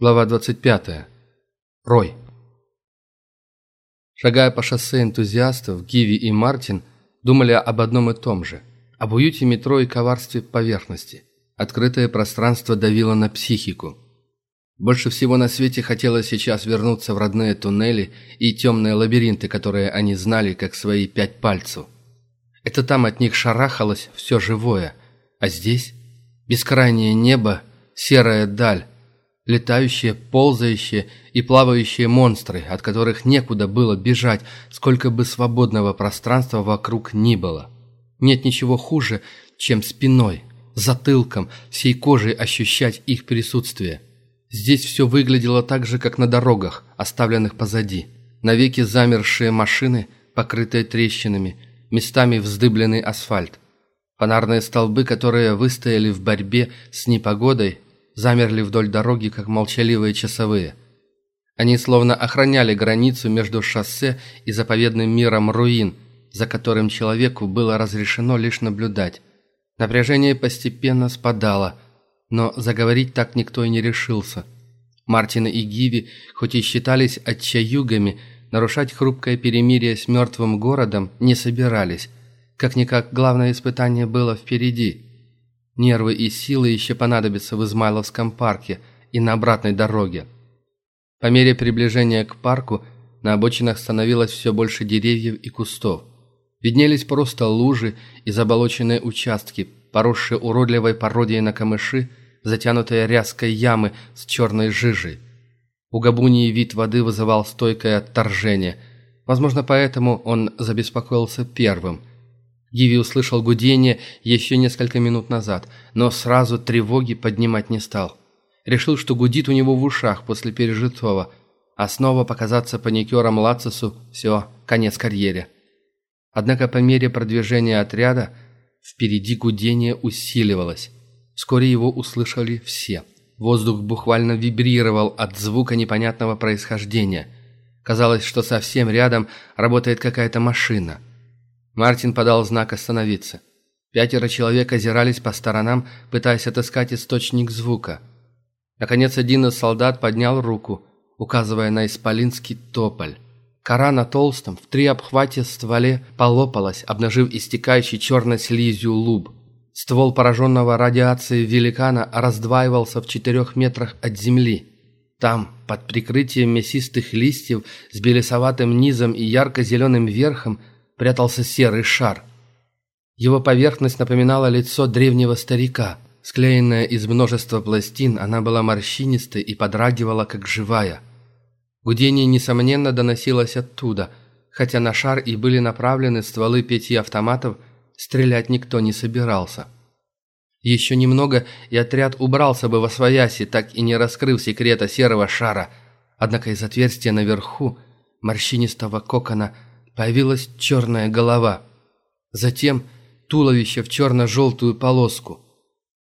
Глава 25. Рой. Шагая по шоссе энтузиастов, Гиви и Мартин думали об одном и том же. Об уюте метро и коварстве поверхности. Открытое пространство давило на психику. Больше всего на свете хотелось сейчас вернуться в родные туннели и темные лабиринты, которые они знали как свои пять пальцев. Это там от них шарахалось все живое. А здесь бескрайнее небо, серая даль, летающие, ползающие и плавающие монстры, от которых некуда было бежать, сколько бы свободного пространства вокруг ни было. Нет ничего хуже, чем спиной, затылком, всей кожей ощущать их присутствие. Здесь все выглядело так же, как на дорогах, оставленных позади. Навеки замершие машины, покрытые трещинами, местами вздыбленный асфальт. Фонарные столбы, которые выстояли в борьбе с непогодой, замерли вдоль дороги, как молчаливые часовые. Они словно охраняли границу между шоссе и заповедным миром руин, за которым человеку было разрешено лишь наблюдать. Напряжение постепенно спадало, но заговорить так никто и не решился. Мартин и Гиви, хоть и считались отчаюгами, нарушать хрупкое перемирие с мертвым городом не собирались. Как-никак главное испытание было впереди – Нервы и силы еще понадобятся в Измайловском парке и на обратной дороге. По мере приближения к парку на обочинах становилось все больше деревьев и кустов. Виднелись просто лужи и заболоченные участки, поросшие уродливой пародией на камыши, затянутые ряской ямы с черной жижей. У Габунии вид воды вызывал стойкое отторжение. Возможно, поэтому он забеспокоился первым – Гиви услышал гудение еще несколько минут назад, но сразу тревоги поднимать не стал. Решил, что гудит у него в ушах после пережитого, а снова показаться паникером Лацису – все, конец карьере. Однако по мере продвижения отряда впереди гудение усиливалось. Вскоре его услышали все. Воздух буквально вибрировал от звука непонятного происхождения. Казалось, что совсем рядом работает какая-то машина – Мартин подал знак остановиться. Пятеро человек озирались по сторонам, пытаясь отыскать источник звука. Наконец один из солдат поднял руку, указывая на исполинский тополь. Кора на толстом, в три обхвате стволе полопалась, обнажив истекающий черной слизью луб. Ствол пораженного радиацией великана раздваивался в четырех метрах от земли. Там, под прикрытием мясистых листьев с белесоватым низом и ярко-зеленым верхом, прятался серый шар. Его поверхность напоминала лицо древнего старика. Склеенная из множества пластин, она была морщинистой и подрагивала, как живая. Гудение, несомненно, доносилось оттуда, хотя на шар и были направлены стволы пяти автоматов, стрелять никто не собирался. Еще немного, и отряд убрался бы во свояси, так и не раскрыв секрета серого шара. Однако из отверстия наверху, морщинистого кокона, появилась черная голова. Затем туловище в черно-желтую полоску.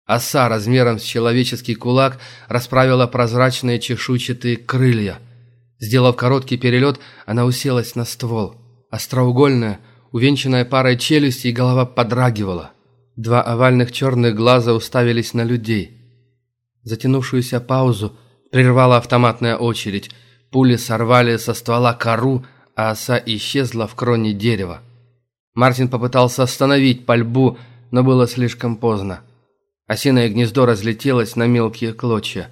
Оса размером с человеческий кулак расправила прозрачные чешуйчатые крылья. Сделав короткий перелет, она уселась на ствол. Остроугольная, увенчанная парой челюстей, голова подрагивала. Два овальных черных глаза уставились на людей. Затянувшуюся паузу прервала автоматная очередь. Пули сорвали со ствола кору, а оса исчезла в кроне дерева. Мартин попытался остановить пальбу, но было слишком поздно. Осиное гнездо разлетелось на мелкие клочья.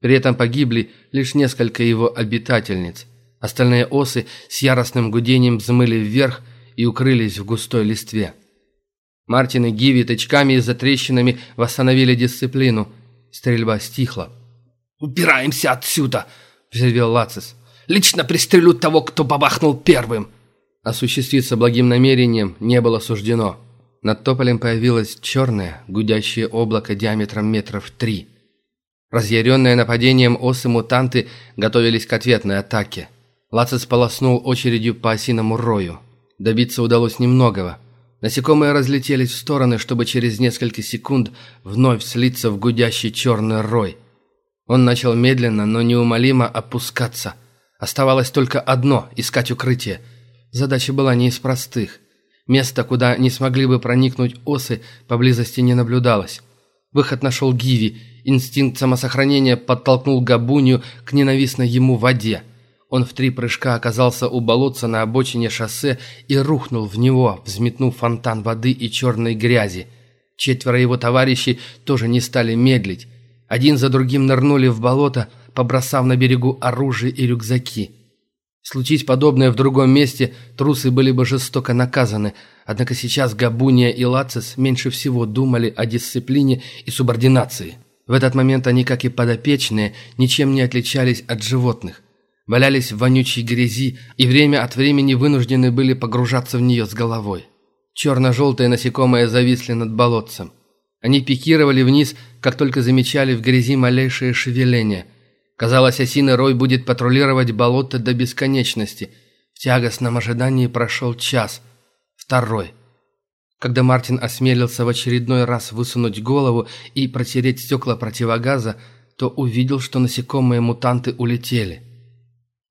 При этом погибли лишь несколько его обитательниц. Остальные осы с яростным гудением взмыли вверх и укрылись в густой листве. Мартин и Гиви тычками и затрещинами восстановили дисциплину. Стрельба стихла. «Убираемся отсюда!» – взревел Лацис. Лично пристрелю того, кто бабахнул первым!» Осуществиться благим намерением не было суждено. Над тополем появилось черное, гудящее облако диаметром метров три. Разъяренные нападением осы-мутанты готовились к ответной атаке. Лацис полоснул очередью по осиному рою. Добиться удалось немногого. Насекомые разлетелись в стороны, чтобы через несколько секунд вновь слиться в гудящий черный рой. Он начал медленно, но неумолимо опускаться – Оставалось только одно – искать укрытие. Задача была не из простых. Место, куда не смогли бы проникнуть осы, поблизости не наблюдалось. Выход нашел Гиви, Инстинкт самосохранения подтолкнул Габунью к ненавистной ему воде. Он в три прыжка оказался у болотца на обочине шоссе и рухнул в него, взметнув фонтан воды и черной грязи. Четверо его товарищей тоже не стали медлить. Один за другим нырнули в болото, побросав на берегу оружие и рюкзаки. Случись подобное в другом месте, трусы были бы жестоко наказаны, однако сейчас Габуния и Лацис меньше всего думали о дисциплине и субординации. В этот момент они, как и подопечные, ничем не отличались от животных валялись в вонючей грязи и время от времени вынуждены были погружаться в нее с головой. Черно-желтые насекомые зависли над болотцем. Они пикировали вниз, как только замечали в грязи малейшее шевеление. Казалось, осиный рой будет патрулировать болото до бесконечности. В тягостном ожидании прошел час. Второй. Когда Мартин осмелился в очередной раз высунуть голову и протереть стекла противогаза, то увидел, что насекомые-мутанты улетели.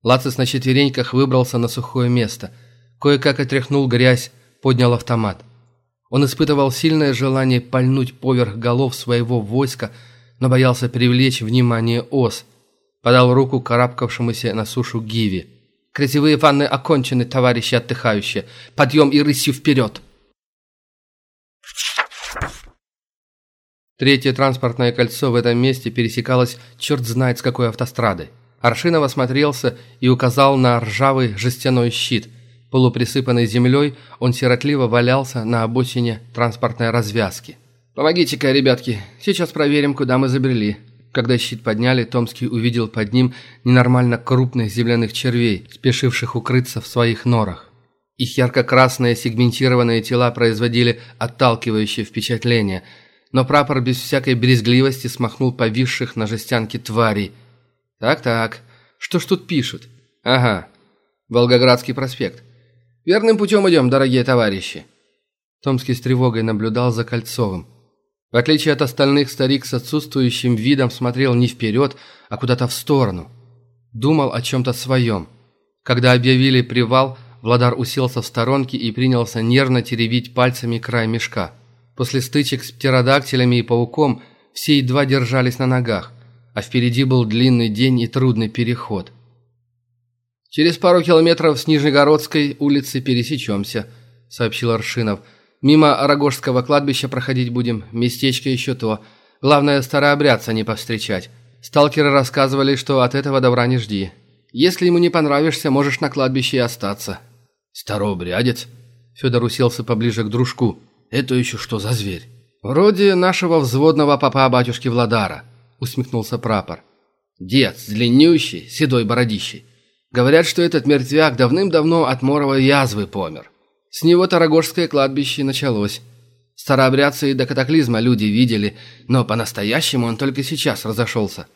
Лацис на четвереньках выбрался на сухое место. Кое-как отряхнул грязь, поднял автомат. Он испытывал сильное желание пальнуть поверх голов своего войска, но боялся привлечь внимание ос. Подал руку карабкавшемуся на сушу Гиви. «Красивые ванны окончены, товарищи отдыхающие. Подъем и рысью вперед!» Третье транспортное кольцо в этом месте пересекалось черт знает с какой автострадой. Аршинов осмотрелся и указал на ржавый жестяной щит. Полуприсыпанный землей, он сиротливо валялся на обочине транспортной развязки. «Помогите-ка, ребятки, сейчас проверим, куда мы забрели». Когда щит подняли, Томский увидел под ним ненормально крупных земляных червей, спешивших укрыться в своих норах. Их ярко-красные сегментированные тела производили отталкивающее впечатление, но прапор без всякой брезгливости смахнул повисших на жестянке тварей – так-так, что ж тут пишут? Ага, Волгоградский проспект. Верным путем идем, дорогие товарищи. Томский с тревогой наблюдал за Кольцовым. В отличие от остальных, старик с отсутствующим видом смотрел не вперед, а куда-то в сторону. Думал о чем-то своем. Когда объявили привал, Владар уселся в сторонке и принялся нервно теребить пальцами край мешка. После стычек с птеродактилями и пауком все едва держались на ногах а впереди был длинный день и трудный переход. «Через пару километров с Нижегородской улицы пересечемся», — сообщил Аршинов. «Мимо Рогожского кладбища проходить будем, местечко еще то. Главное, старообрядца не повстречать. Сталкеры рассказывали, что от этого добра не жди. Если ему не понравишься, можешь на кладбище и остаться». «Старообрядец?» Федор уселся поближе к дружку. «Это еще что за зверь?» «Вроде нашего взводного папа батюшки Владара». – усмехнулся прапор. «Дед, длиннющий, седой бородищей. Говорят, что этот мертвяк давным-давно от моровой язвы помер. С него Тарагожское кладбище началось. Старообрядцы и до катаклизма люди видели, но по-настоящему он только сейчас разошелся.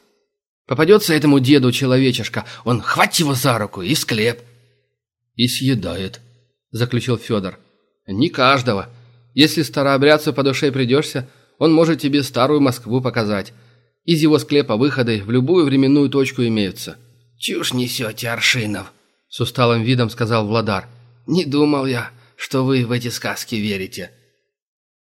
Попадется этому деду человечешка, он хватит его за руку и в склеп». «И съедает», – заключил Федор. «Не каждого. Если старообрядцу по душе придешься, он может тебе старую Москву показать». Из его склепа выходы в любую временную точку имеются». «Чушь несете, Аршинов», — с усталым видом сказал Владар. «Не думал я, что вы в эти сказки верите».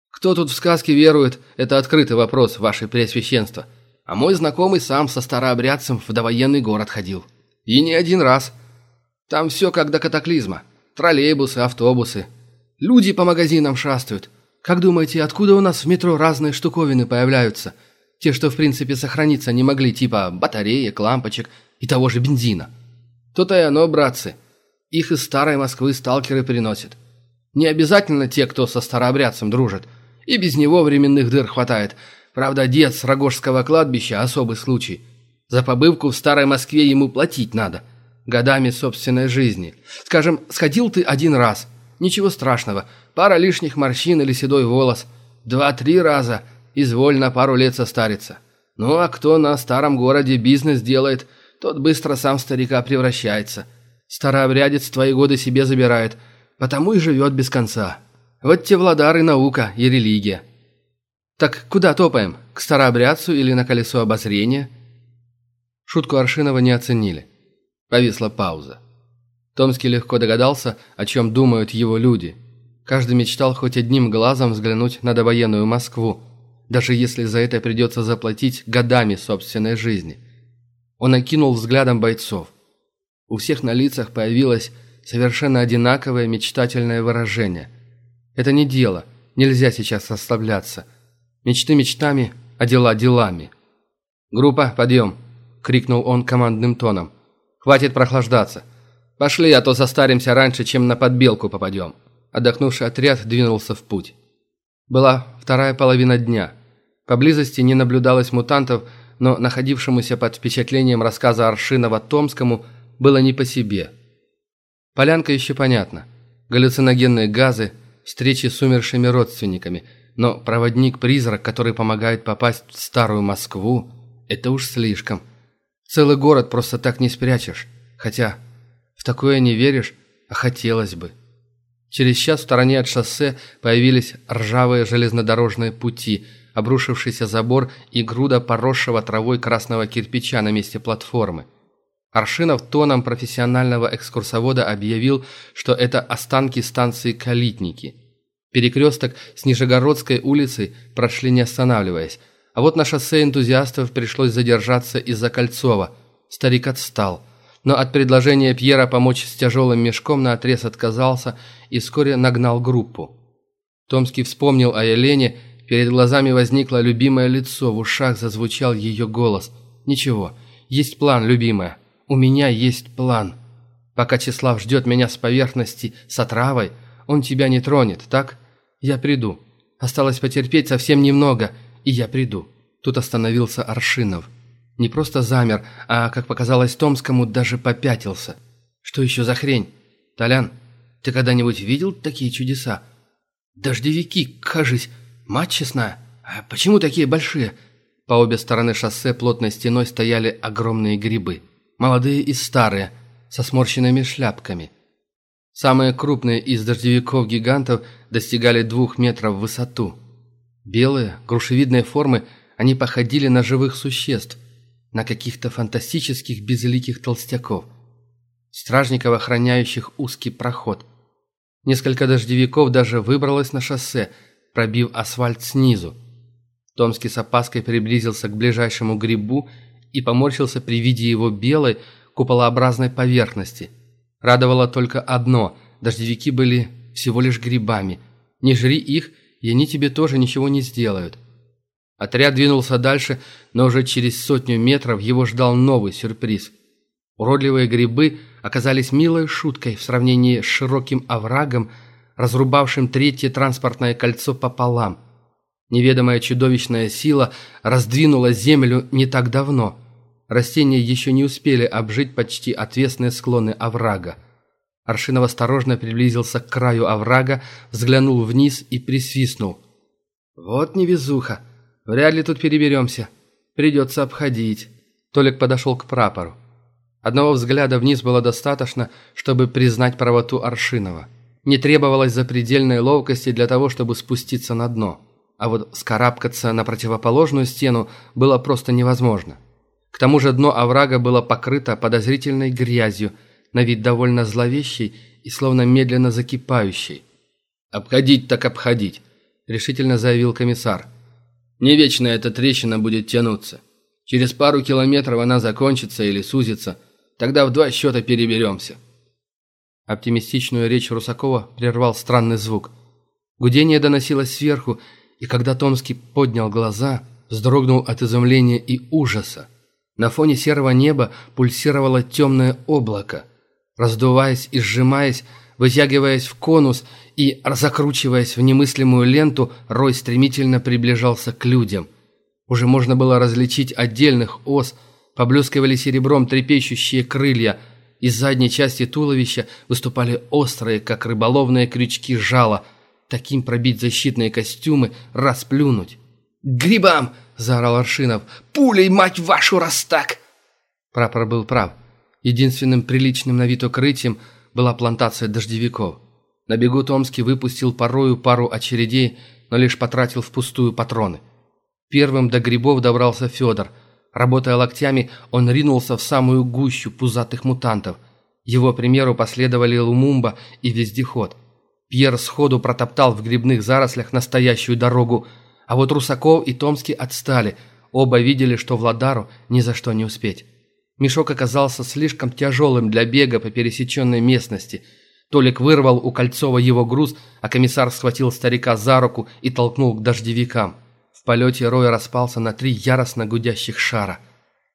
«Кто тут в сказки верует, это открытый вопрос, ваше Преосвященство. А мой знакомый сам со старообрядцем в довоенный город ходил. И не один раз. Там все как до катаклизма. Троллейбусы, автобусы. Люди по магазинам шастают. Как думаете, откуда у нас в метро разные штуковины появляются?» Те, что в принципе сохраниться не могли, типа батареек, лампочек и того же бензина. То-то и оно, братцы. Их из старой Москвы сталкеры приносят. Не обязательно те, кто со старообрядцем дружит. И без него временных дыр хватает. Правда, дед с Рогожского кладбища – особый случай. За побывку в старой Москве ему платить надо. Годами собственной жизни. Скажем, сходил ты один раз. Ничего страшного. Пара лишних морщин или седой волос. Два-три раза – изволь на пару лет состариться. Ну а кто на старом городе бизнес делает, тот быстро сам старика превращается. Старообрядец твои годы себе забирает, потому и живет без конца. Вот те владары наука и религия. Так куда топаем? К старообрядцу или на колесо обозрения? Шутку Аршинова не оценили. Повисла пауза. Томский легко догадался, о чем думают его люди. Каждый мечтал хоть одним глазом взглянуть на довоенную Москву – даже если за это придется заплатить годами собственной жизни. Он окинул взглядом бойцов. У всех на лицах появилось совершенно одинаковое мечтательное выражение. Это не дело, нельзя сейчас расслабляться. Мечты мечтами, а дела делами. «Группа, подъем!» – крикнул он командным тоном. «Хватит прохлаждаться. Пошли, а то состаримся раньше, чем на подбелку попадем». Отдохнувший отряд двинулся в путь. Была вторая половина дня. Поблизости не наблюдалось мутантов, но находившемуся под впечатлением рассказа Аршинова Томскому было не по себе. Полянка еще понятна. Галлюциногенные газы, встречи с умершими родственниками, но проводник-призрак, который помогает попасть в старую Москву, это уж слишком. Целый город просто так не спрячешь. Хотя в такое не веришь, а хотелось бы. Через час в стороне от шоссе появились ржавые железнодорожные пути, обрушившийся забор и груда поросшего травой красного кирпича на месте платформы. Аршинов тоном профессионального экскурсовода объявил, что это останки станции Калитники. Перекресток с Нижегородской улицей прошли не останавливаясь, а вот на шоссе энтузиастов пришлось задержаться из-за Кольцова. Старик отстал – но от предложения Пьера помочь с тяжелым мешком на отрез отказался и вскоре нагнал группу. Томский вспомнил о Елене, перед глазами возникло любимое лицо, в ушах зазвучал ее голос. «Ничего, есть план, любимая. У меня есть план. Пока Числав ждет меня с поверхности с отравой, он тебя не тронет, так? Я приду. Осталось потерпеть совсем немного, и я приду». Тут остановился Аршинов. Не просто замер, а, как показалось Томскому, даже попятился. Что еще за хрень? Толян, ты когда-нибудь видел такие чудеса? Дождевики, кажись, мать честная. А почему такие большие? По обе стороны шоссе плотной стеной стояли огромные грибы. Молодые и старые, со сморщенными шляпками. Самые крупные из дождевиков-гигантов достигали двух метров в высоту. Белые, грушевидной формы, они походили на живых существ, на каких-то фантастических безликих толстяков, стражников, охраняющих узкий проход. Несколько дождевиков даже выбралось на шоссе, пробив асфальт снизу. Томский с опаской приблизился к ближайшему грибу и поморщился при виде его белой, куполообразной поверхности. Радовало только одно – дождевики были всего лишь грибами. Не жри их, и они тебе тоже ничего не сделают. Отряд двинулся дальше, но уже через сотню метров его ждал новый сюрприз. Уродливые грибы оказались милой шуткой в сравнении с широким оврагом, разрубавшим третье транспортное кольцо пополам. Неведомая чудовищная сила раздвинула землю не так давно. Растения еще не успели обжить почти отвесные склоны оврага. Аршинов осторожно приблизился к краю оврага, взглянул вниз и присвистнул. «Вот невезуха!» Вряд ли тут переберемся. Придется обходить». Толик подошел к прапору. Одного взгляда вниз было достаточно, чтобы признать правоту Аршинова. Не требовалось запредельной ловкости для того, чтобы спуститься на дно. А вот скарабкаться на противоположную стену было просто невозможно. К тому же дно оврага было покрыто подозрительной грязью, на вид довольно зловещей и словно медленно закипающей. «Обходить так обходить», – решительно заявил комиссар. Не вечно эта трещина будет тянуться. Через пару километров она закончится или сузится. Тогда в два счета переберемся». Оптимистичную речь Русакова прервал странный звук. Гудение доносилось сверху, и когда Томский поднял глаза, вздрогнул от изумления и ужаса. На фоне серого неба пульсировало темное облако. Раздуваясь и сжимаясь, Вытягиваясь в конус и закручиваясь в немыслимую ленту, Рой стремительно приближался к людям. Уже можно было различить отдельных ос, поблескивали серебром трепещущие крылья, из задней части туловища выступали острые, как рыболовные крючки жала. Таким пробить защитные костюмы, расплюнуть. Грибам!» – заорал Аршинов. «Пулей, мать вашу, раз так!» Прапор был прав. Единственным приличным на вид укрытием – была плантация дождевиков. На бегу Томский выпустил порою пару очередей, но лишь потратил впустую патроны. Первым до грибов добрался Федор. Работая локтями, он ринулся в самую гущу пузатых мутантов. Его примеру последовали Лумумба и Вездеход. Пьер сходу протоптал в грибных зарослях настоящую дорогу. А вот Русаков и Томский отстали. Оба видели, что Владару ни за что не успеть. Мешок оказался слишком тяжелым для бега по пересеченной местности. Толик вырвал у Кольцова его груз, а комиссар схватил старика за руку и толкнул к дождевикам. В полете Рой распался на три яростно гудящих шара.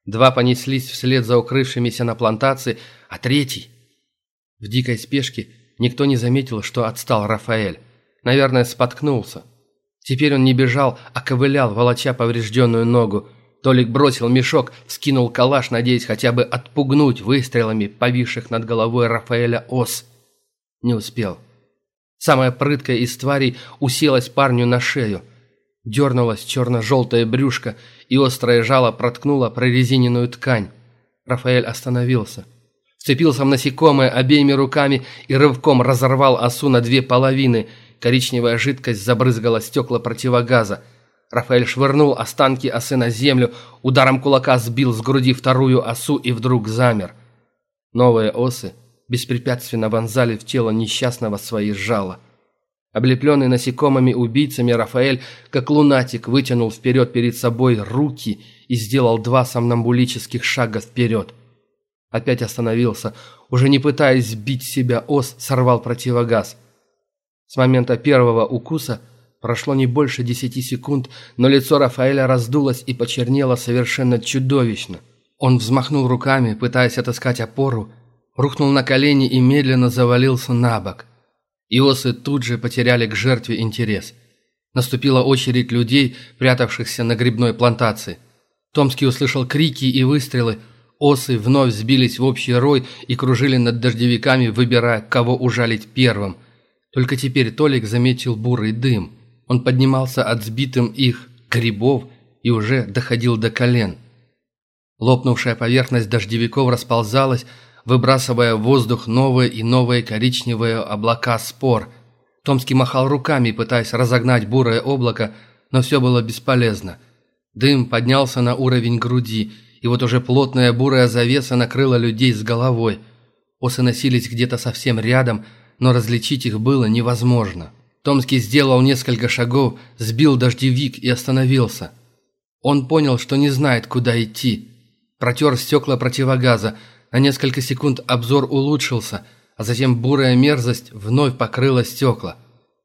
Два понеслись вслед за укрывшимися на плантации, а третий... В дикой спешке никто не заметил, что отстал Рафаэль. Наверное, споткнулся. Теперь он не бежал, а ковылял, волоча поврежденную ногу. Толик бросил мешок, скинул калаш, надеясь хотя бы отпугнуть выстрелами повисших над головой Рафаэля ос. Не успел. Самая прыткая из тварей уселась парню на шею. Дернулась черно-желтое брюшко, и острое жало проткнуло прорезиненную ткань. Рафаэль остановился. Вцепился в насекомое обеими руками и рывком разорвал осу на две половины – Коричневая жидкость забрызгала стекла противогаза. Рафаэль швырнул останки осы на землю, ударом кулака сбил с груди вторую осу и вдруг замер. Новые осы беспрепятственно вонзали в тело несчастного свои жало. Облепленный насекомыми убийцами Рафаэль, как лунатик, вытянул вперед перед собой руки и сделал два сомнамбулических шага вперед. Опять остановился, уже не пытаясь сбить себя ос, сорвал противогаз. С момента первого укуса прошло не больше десяти секунд, но лицо Рафаэля раздулось и почернело совершенно чудовищно. Он взмахнул руками, пытаясь отыскать опору, рухнул на колени и медленно завалился на бок. Иосы тут же потеряли к жертве интерес. Наступила очередь людей, прятавшихся на грибной плантации. Томский услышал крики и выстрелы. Осы вновь сбились в общий рой и кружили над дождевиками, выбирая, кого ужалить первым – только теперь Толик заметил бурый дым. Он поднимался от сбитым их грибов и уже доходил до колен. Лопнувшая поверхность дождевиков расползалась, выбрасывая в воздух новые и новые коричневые облака спор. Томский махал руками, пытаясь разогнать бурое облако, но все было бесполезно. Дым поднялся на уровень груди, и вот уже плотная бурая завеса накрыла людей с головой. Осы носились где-то совсем рядом – но различить их было невозможно. Томский сделал несколько шагов, сбил дождевик и остановился. Он понял, что не знает, куда идти. Протер стекла противогаза, на несколько секунд обзор улучшился, а затем бурая мерзость вновь покрыла стекла.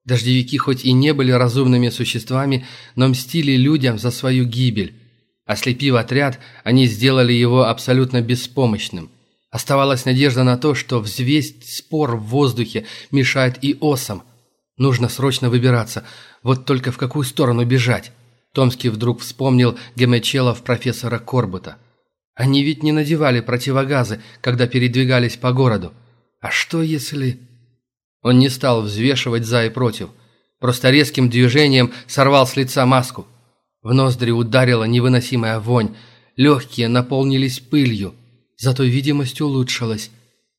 Дождевики хоть и не были разумными существами, но мстили людям за свою гибель. Ослепив отряд, они сделали его абсолютно беспомощным. Оставалась надежда на то, что взвесть спор в воздухе мешает и осам. Нужно срочно выбираться. Вот только в какую сторону бежать? Томский вдруг вспомнил Гемечелов профессора Корбута. Они ведь не надевали противогазы, когда передвигались по городу. А что если... Он не стал взвешивать за и против. Просто резким движением сорвал с лица маску. В ноздри ударила невыносимая вонь. Легкие наполнились пылью. Зато видимость улучшилась.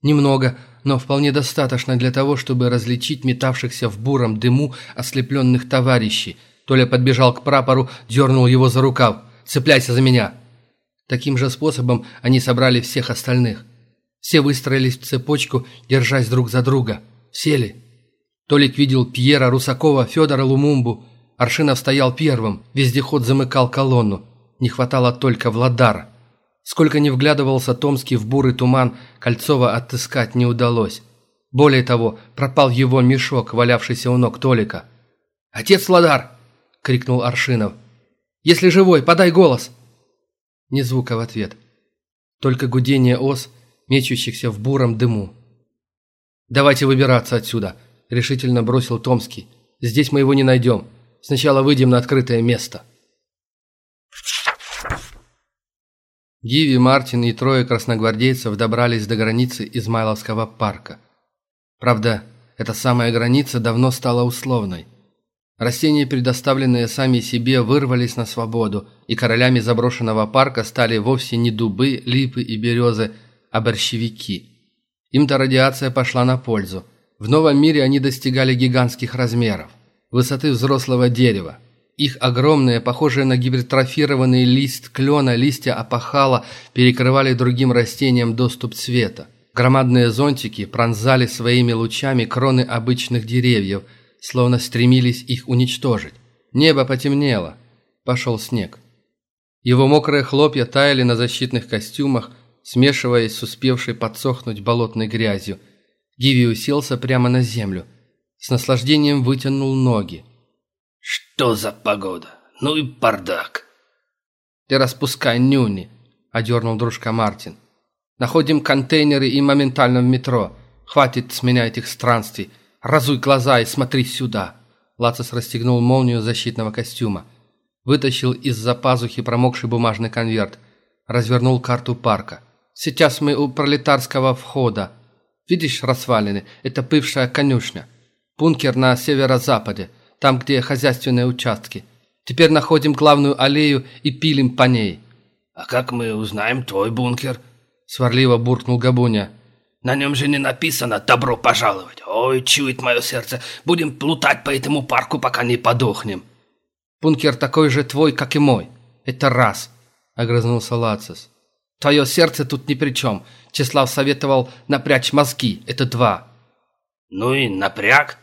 Немного, но вполне достаточно для того, чтобы различить метавшихся в буром дыму ослепленных товарищей. Толя подбежал к прапору, дернул его за рукав. «Цепляйся за меня!» Таким же способом они собрали всех остальных. Все выстроились в цепочку, держась друг за друга. Сели. Толик видел Пьера, Русакова, Федора Лумумбу. Аршинов стоял первым, вездеход замыкал колонну. Не хватало только Владара. Сколько ни вглядывался Томский в бурый туман, Кольцова отыскать не удалось. Более того, пропал его мешок, валявшийся у ног Толика. «Отец Ладар!» — крикнул Аршинов. «Если живой, подай голос!» Ни звука в ответ. Только гудение ос, мечущихся в буром дыму. «Давайте выбираться отсюда!» — решительно бросил Томский. «Здесь мы его не найдем. Сначала выйдем на открытое место». Гиви, Мартин и трое красногвардейцев добрались до границы Измайловского парка. Правда, эта самая граница давно стала условной. Растения, предоставленные сами себе, вырвались на свободу, и королями заброшенного парка стали вовсе не дубы, липы и березы, а борщевики. Им-то радиация пошла на пользу. В новом мире они достигали гигантских размеров, высоты взрослого дерева, их огромные, похожие на гипертрофированный лист клена, листья опахала перекрывали другим растениям доступ света. Громадные зонтики пронзали своими лучами кроны обычных деревьев, словно стремились их уничтожить. Небо потемнело. Пошел снег. Его мокрые хлопья таяли на защитных костюмах, смешиваясь с успевшей подсохнуть болотной грязью. Гиви уселся прямо на землю. С наслаждением вытянул ноги. «Что за погода? Ну и бардак!» «Ты распускай нюни!» – одернул дружка Мартин. «Находим контейнеры и моментально в метро. Хватит с меня этих странствий. Разуй глаза и смотри сюда!» Лацис расстегнул молнию защитного костюма. Вытащил из-за пазухи промокший бумажный конверт. Развернул карту парка. «Сейчас мы у пролетарского входа. Видишь развалины? Это бывшая конюшня. Бункер на северо-западе, там, где хозяйственные участки. Теперь находим главную аллею и пилим по ней». «А как мы узнаем твой бункер?» Сварливо буркнул Габуня. «На нем же не написано «добро пожаловать». Ой, чует мое сердце. Будем плутать по этому парку, пока не подохнем». «Бункер такой же твой, как и мой. Это раз», — огрызнулся Лацис. «Твое сердце тут ни при чем. Числав советовал напрячь мозги. Это два». «Ну и напряг».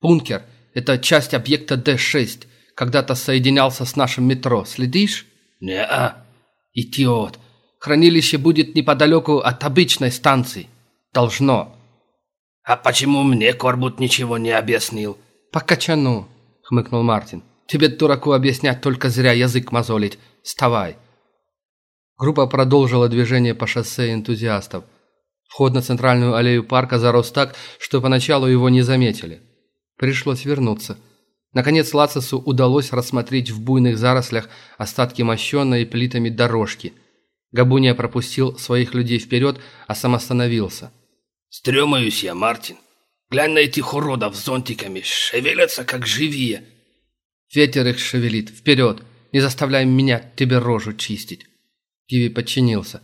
«Бункер — это часть объекта Д-6. Когда-то соединялся с нашим метро. Следишь?» «Не-а». «Идиот. Хранилище будет неподалеку от обычной станции. Должно». «А почему мне Корбут ничего не объяснил?» «По качану», — хмыкнул Мартин. «Тебе, дураку, объяснять только зря язык мозолить. Вставай». Группа продолжила движение по шоссе энтузиастов. Вход на центральную аллею парка зарос так, что поначалу его не заметили. Пришлось вернуться. Наконец Лацису удалось рассмотреть в буйных зарослях остатки мощенной плитами дорожки. Габуния пропустил своих людей вперед, а сам остановился. «Стремаюсь я, Мартин. Глянь на этих уродов с зонтиками, шевелятся как живие». «Ветер их шевелит. Вперед! Не заставляй меня тебе рожу чистить!» Киви подчинился.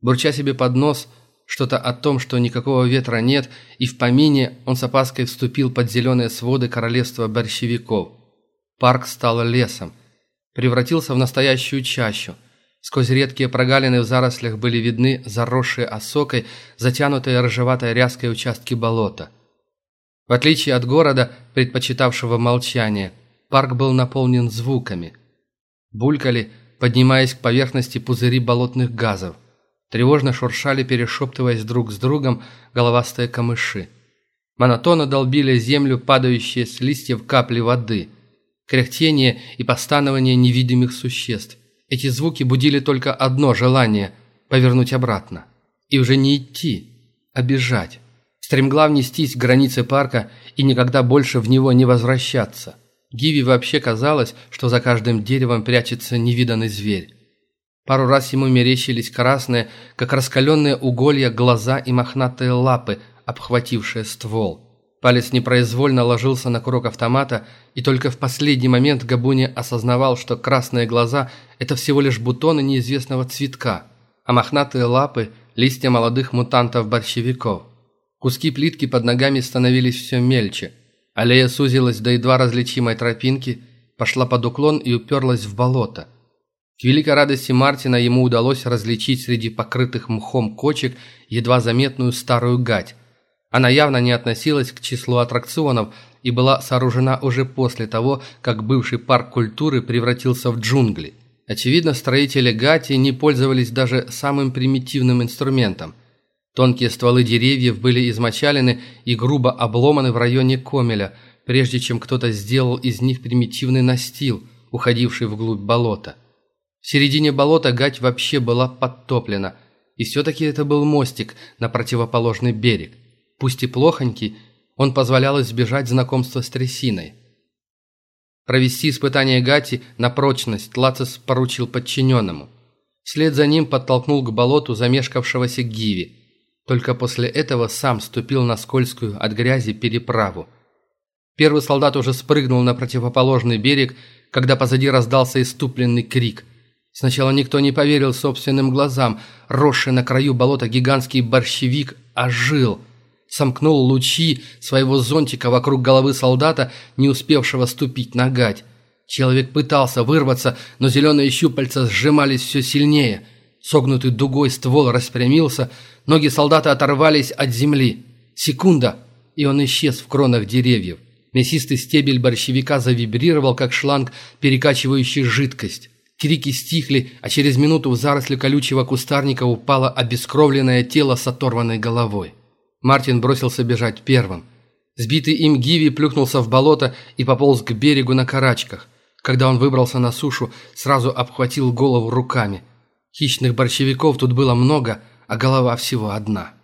Бурча себе под нос, что-то о том, что никакого ветра нет, и в помине он с опаской вступил под зеленые своды королевства борщевиков. Парк стал лесом, превратился в настоящую чащу. Сквозь редкие прогалины в зарослях были видны заросшие осокой, затянутые рыжеватой ряской участки болота. В отличие от города, предпочитавшего молчание, парк был наполнен звуками. Булькали, поднимаясь к поверхности пузыри болотных газов. Тревожно шуршали, перешептываясь друг с другом, головастые камыши. Монотонно долбили землю падающие с листьев капли воды. Кряхтение и постанование невидимых существ. Эти звуки будили только одно желание – повернуть обратно. И уже не идти, а бежать. Стремглав нестись к границе парка и никогда больше в него не возвращаться – Гиви вообще казалось, что за каждым деревом прячется невиданный зверь. Пару раз ему мерещились красные, как раскаленные уголья, глаза и мохнатые лапы, обхватившие ствол. Палец непроизвольно ложился на курок автомата, и только в последний момент Габуни осознавал, что красные глаза – это всего лишь бутоны неизвестного цветка, а мохнатые лапы – листья молодых мутантов-борщевиков. Куски плитки под ногами становились все мельче – Аллея сузилась до едва различимой тропинки, пошла под уклон и уперлась в болото. К великой радости Мартина ему удалось различить среди покрытых мхом кочек едва заметную старую гать. Она явно не относилась к числу аттракционов и была сооружена уже после того, как бывший парк культуры превратился в джунгли. Очевидно, строители гати не пользовались даже самым примитивным инструментом – Тонкие стволы деревьев были измочалены и грубо обломаны в районе Комеля, прежде чем кто-то сделал из них примитивный настил, уходивший вглубь болота. В середине болота гать вообще была подтоплена, и все-таки это был мостик на противоположный берег. Пусть и плохонький, он позволял избежать знакомства с трясиной. Провести испытание Гати на прочность Лацис поручил подчиненному. Вслед за ним подтолкнул к болоту замешкавшегося Гиви – только после этого сам ступил на скользкую от грязи переправу. Первый солдат уже спрыгнул на противоположный берег, когда позади раздался иступленный крик. Сначала никто не поверил собственным глазам. Росший на краю болота гигантский борщевик ожил. Сомкнул лучи своего зонтика вокруг головы солдата, не успевшего ступить на гать. Человек пытался вырваться, но зеленые щупальца сжимались все сильнее – Согнутый дугой ствол распрямился, ноги солдата оторвались от земли. Секунда, и он исчез в кронах деревьев. Мясистый стебель борщевика завибрировал, как шланг, перекачивающий жидкость. Крики стихли, а через минуту в заросли колючего кустарника упало обескровленное тело с оторванной головой. Мартин бросился бежать первым. Сбитый им Гиви плюхнулся в болото и пополз к берегу на карачках. Когда он выбрался на сушу, сразу обхватил голову руками. Хищных борщевиков тут было много, а голова всего одна.